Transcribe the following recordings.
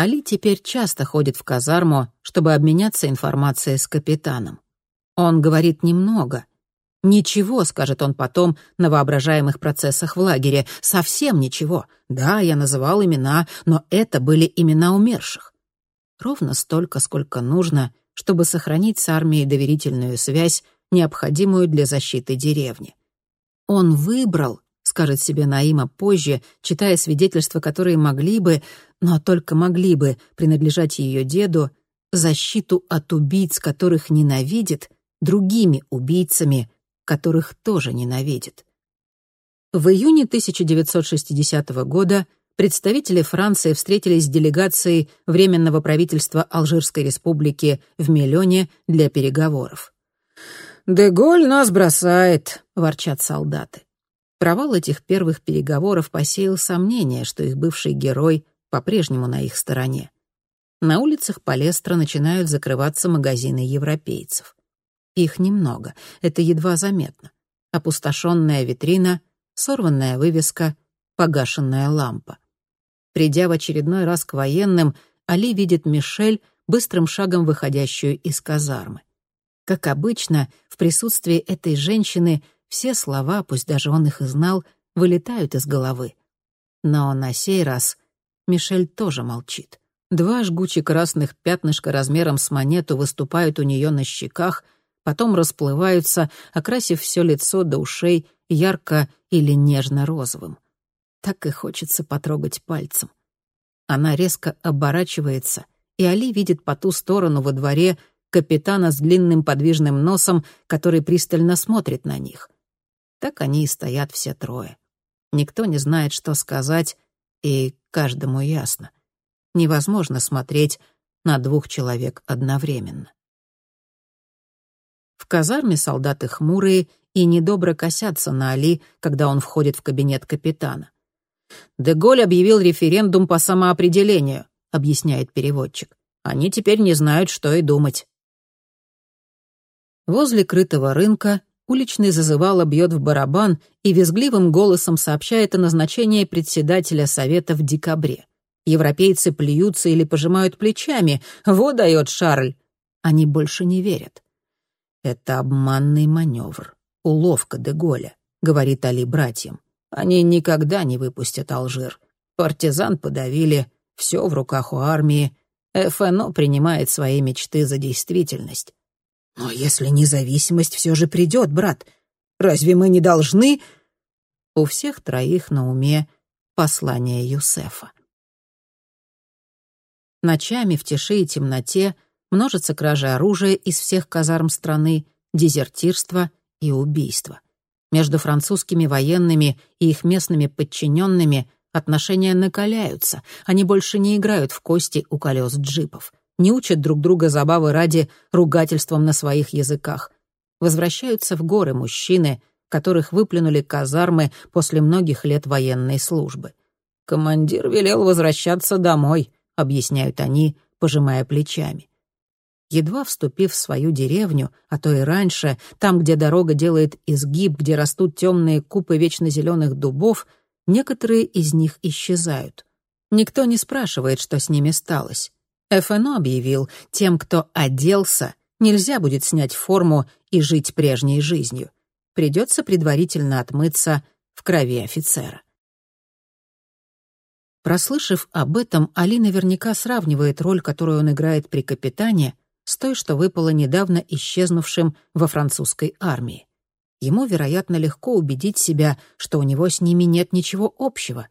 Али теперь часто ходит в казарму, чтобы обменяться информацией с капитаном. Он говорит немного. «Ничего», — скажет он потом, на воображаемых процессах в лагере. «Совсем ничего. Да, я называл имена, но это были имена умерших». Ровно столько, сколько нужно, чтобы сохранить с армией доверительную связь, необходимую для защиты деревни. Он выбрал, скажет себе Наима позже, читая свидетельства, которые могли бы, но только могли бы принадлежать ее деду, защиту от убийц, которых ненавидит, другими убийцами, которых тоже ненавидит. В июне 1960 года представители Франции встретились с делегацией Временного правительства Алжирской республики в Миллионе для переговоров. «Деголь нас бросает», — ворчат солдаты. Провал этих первых переговоров посеял сомнение, что их бывший герой по-прежнему на их стороне. На улицах Палестра начинают закрываться магазины европейцев. Их немного, это едва заметно. Опустошенная витрина, сорванная вывеска, погашенная лампа. Придя в очередной раз к военным, Али видит Мишель, быстрым шагом выходящую из казармы. Как обычно, в присутствии этой женщины все слова, пусть даже он их и знал, вылетают из головы. Но на сей раз Мишель тоже молчит. Два жгучих красных пятнышка размером с монету выступают у нее на щеках — потом расплываются, окрасив все лицо до ушей ярко или нежно-розовым. Так и хочется потрогать пальцем. Она резко оборачивается, и Али видит по ту сторону во дворе капитана с длинным подвижным носом, который пристально смотрит на них. Так они и стоят все трое. Никто не знает, что сказать, и каждому ясно. Невозможно смотреть на двух человек одновременно. В казарме солдаты хмурые и недобро косятся на Али, когда он входит в кабинет капитана. «Деголь объявил референдум по самоопределению», — объясняет переводчик. «Они теперь не знают, что и думать». Возле крытого рынка уличный зазывало бьет в барабан и визгливым голосом сообщает о назначении председателя совета в декабре. Европейцы плюются или пожимают плечами. «Вот дает Шарль!» Они больше не верят. «Это обманный маневр, уловка Деголя», — говорит Али братьям. «Они никогда не выпустят Алжир. Партизан подавили, все в руках у армии. ФНО принимает свои мечты за действительность». «Но если независимость все же придет, брат, разве мы не должны...» У всех троих на уме послание Юсефа. Ночами в тиши и темноте — множатся кражи оружия из всех казарм страны, дезертирство и убийство. Между французскими военными и их местными подчиненными отношения накаляются, они больше не играют в кости у колес джипов, не учат друг друга забавы ради ругательством на своих языках. Возвращаются в горы мужчины, которых выплюнули казармы после многих лет военной службы. «Командир велел возвращаться домой», — объясняют они, пожимая плечами. Едва вступив в свою деревню, а то и раньше, там, где дорога делает изгиб, где растут темные купы вечно зеленых дубов, некоторые из них исчезают. Никто не спрашивает, что с ними сталось. ФНО объявил, тем, кто оделся, нельзя будет снять форму и жить прежней жизнью. Придется предварительно отмыться в крови офицера. Прослышав об этом, Али наверняка сравнивает роль, которую он играет при капитане, с той, что выпало недавно исчезнувшим во французской армии. Ему, вероятно, легко убедить себя, что у него с ними нет ничего общего.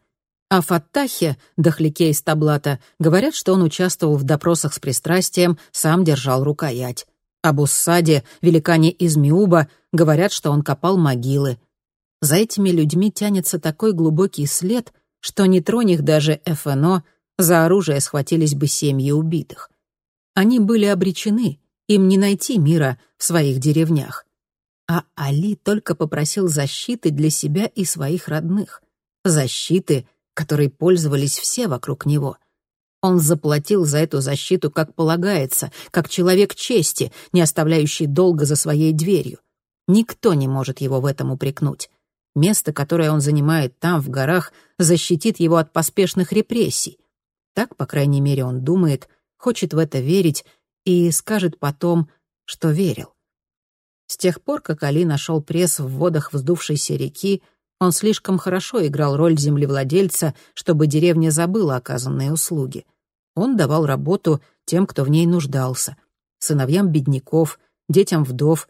О Фаттахе, дохляке из Таблата, говорят, что он участвовал в допросах с пристрастием, сам держал рукоять. Об Уссаде, великане из Миуба, говорят, что он копал могилы. За этими людьми тянется такой глубокий след, что не тронь их даже ФНО, за оружие схватились бы семьи убитых. Они были обречены, им не найти мира в своих деревнях. А Али только попросил защиты для себя и своих родных. Защиты, которой пользовались все вокруг него. Он заплатил за эту защиту, как полагается, как человек чести, не оставляющий долга за своей дверью. Никто не может его в этом упрекнуть. Место, которое он занимает там, в горах, защитит его от поспешных репрессий. Так, по крайней мере, он думает, хочет в это верить и скажет потом, что верил. С тех пор, как Али нашел пресс в водах вздувшейся реки, он слишком хорошо играл роль землевладельца, чтобы деревня забыла оказанные услуги. Он давал работу тем, кто в ней нуждался, сыновьям бедняков, детям вдов,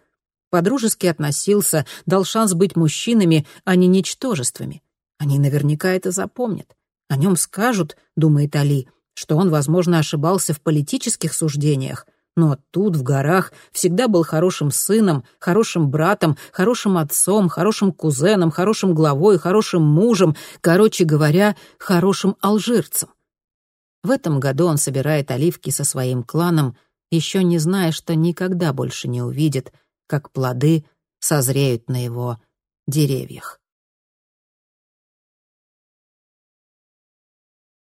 подружески относился, дал шанс быть мужчинами, а не ничтожествами. Они наверняка это запомнят. О нем скажут, думает Али, что он, возможно, ошибался в политических суждениях, но тут, в горах, всегда был хорошим сыном, хорошим братом, хорошим отцом, хорошим кузеном, хорошим главой, хорошим мужем, короче говоря, хорошим алжирцем. В этом году он собирает оливки со своим кланом, еще не зная, что никогда больше не увидит, как плоды созреют на его деревьях.